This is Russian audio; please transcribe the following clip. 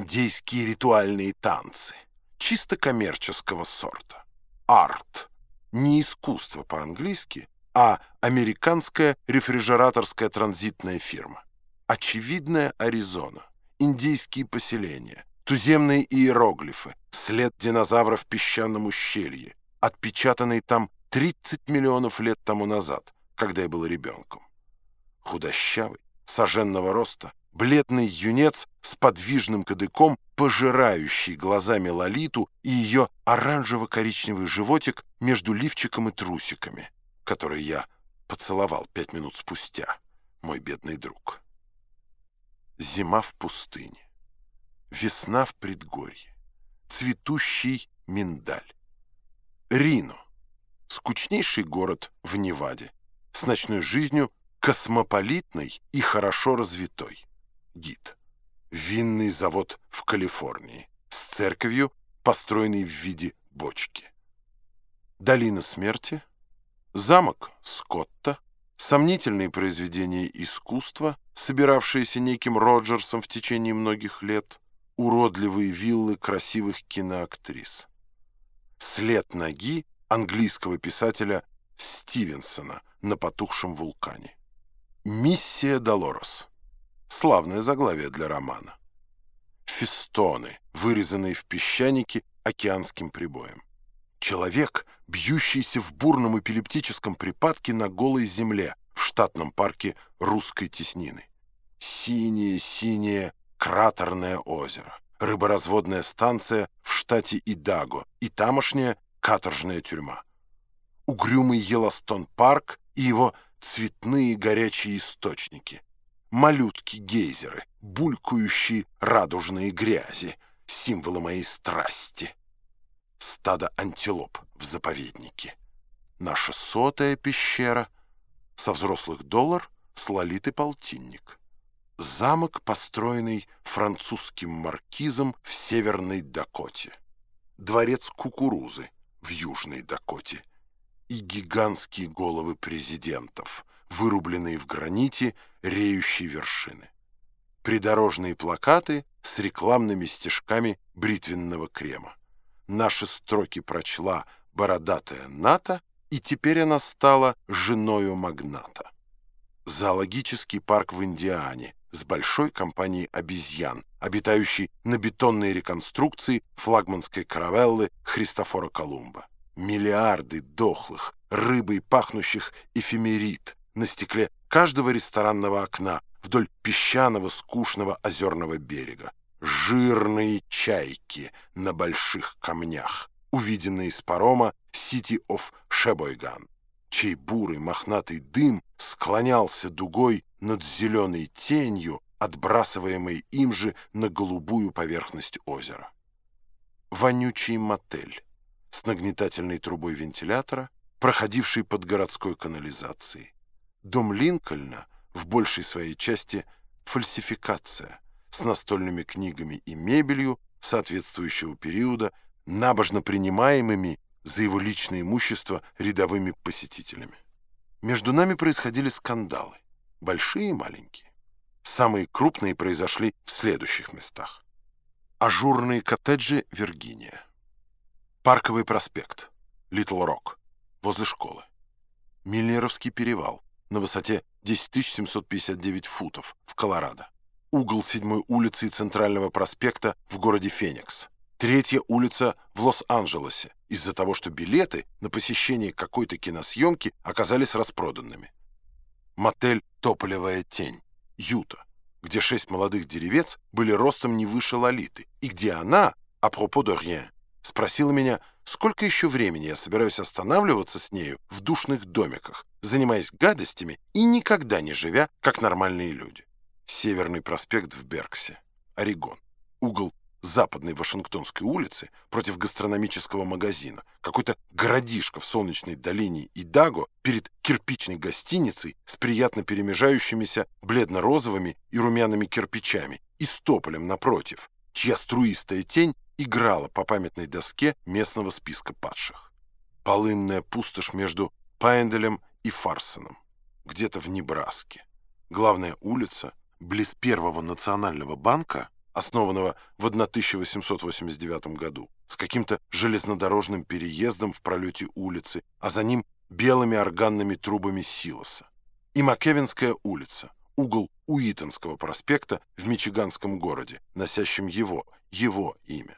индейские ритуальные танцы, чисто коммерческого сорта. Арт. Не искусство по-английски, а американская рефрижераторская транзитная фирма. Очевидная Аризона. Индийские поселения. Туземные иероглифы. След динозавра в песчаном ущелье. Отпечатанный там 30 миллионов лет тому назад, когда я был ребенком. Худощавый, соженного роста, бледный юнец с подвижным кадыком, пожирающий глазами Лолиту и ее оранжево-коричневый животик между лифчиком и трусиками, который я поцеловал пять минут спустя, мой бедный друг. Зима в пустыне, весна в предгорье, цветущий миндаль. Рино, скучнейший город в Неваде, с ночной жизнью космополитной и хорошо развитой. Гид. Винный завод в Калифорнии с церковью, построенной в виде бочки. Долина смерти. Замок Скотта. Сомнительные произведения искусства, собиравшиеся неким Роджерсом в течение многих лет. Уродливые виллы красивых киноактрис. След ноги английского писателя Стивенсона на потухшем вулкане. Миссия Долорес. Славное заглавие для романа. Фестоны, вырезанные в песчанике океанским прибоем. Человек, бьющийся в бурном эпилептическом припадке на голой земле в штатном парке русской теснины. Синее-синее кратерное озеро, рыборазводная станция в штате Идаго и тамошняя каторжная тюрьма. Угрюмый Еластон-парк и его цветные горячие источники — малютки-гейзеры, булькающие радужные грязи, символы моей страсти. Стадо антилоп в заповеднике. Наша сотая пещера, со взрослых доллар с лолиты полтинник. Замок, построенный французским маркизом в Северной Дакоте. Дворец кукурузы в Южной Дакоте. И гигантские головы президентов — вырубленные в граните реющие вершины. Придорожные плакаты с рекламными стежками бритвенного крема. Наши строки прочла бородатая Ната, и теперь она стала женою магната. Зоологический парк в Индиане с большой компанией обезьян, обитающей на бетонной реконструкции флагманской каравеллы Христофора Колумба. Миллиарды дохлых, рыбой пахнущих эфемерит, на стекле каждого ресторанного окна вдоль песчаного скучного озерного берега. Жирные чайки на больших камнях, увиденные с парома City of Sheboygan, чей бурый мохнатый дым склонялся дугой над зеленой тенью, отбрасываемой им же на голубую поверхность озера. Вонючий мотель с нагнетательной трубой вентилятора, проходивший под городской канализацией. Дом Линкольна в большей своей части фальсификация с настольными книгами и мебелью соответствующего периода, набожно принимаемыми за его личное имущество рядовыми посетителями. Между нами происходили скандалы, большие и маленькие. Самые крупные произошли в следующих местах. Ажурные коттеджи Виргиния. Парковый проспект, Литл Рок, возле школы. Миллеровский перевал, на высоте 10 759 футов в Колорадо. Угол 7 улицы и Центрального проспекта в городе Феникс. Третья улица в Лос-Анджелесе из-за того, что билеты на посещение какой-то киносъемки оказались распроданными. Мотель «Тополевая тень», Юта, где шесть молодых деревец были ростом не выше Лолиты, и где она, а пропos de rien, спросила меня, сколько еще времени я собираюсь останавливаться с нею в душных домиках, занимаясь гадостями и никогда не живя, как нормальные люди. Северный проспект в Берксе, Орегон. Угол западной Вашингтонской улицы против гастрономического магазина. Какой-то городишко в солнечной долине Идаго перед кирпичной гостиницей с приятно перемежающимися бледно-розовыми и румяными кирпичами и стополем напротив, чья струистая тень играла по памятной доске местного списка падших. Полынная пустошь между Пайнделем и Фарсоном, где-то в Небраске. Главная улица, близ Первого национального банка, основанного в 1889 году, с каким-то железнодорожным переездом в пролете улицы, а за ним белыми органными трубами силоса. И Маккевинская улица, угол Уитонского проспекта в Мичиганском городе, носящем его, его имя.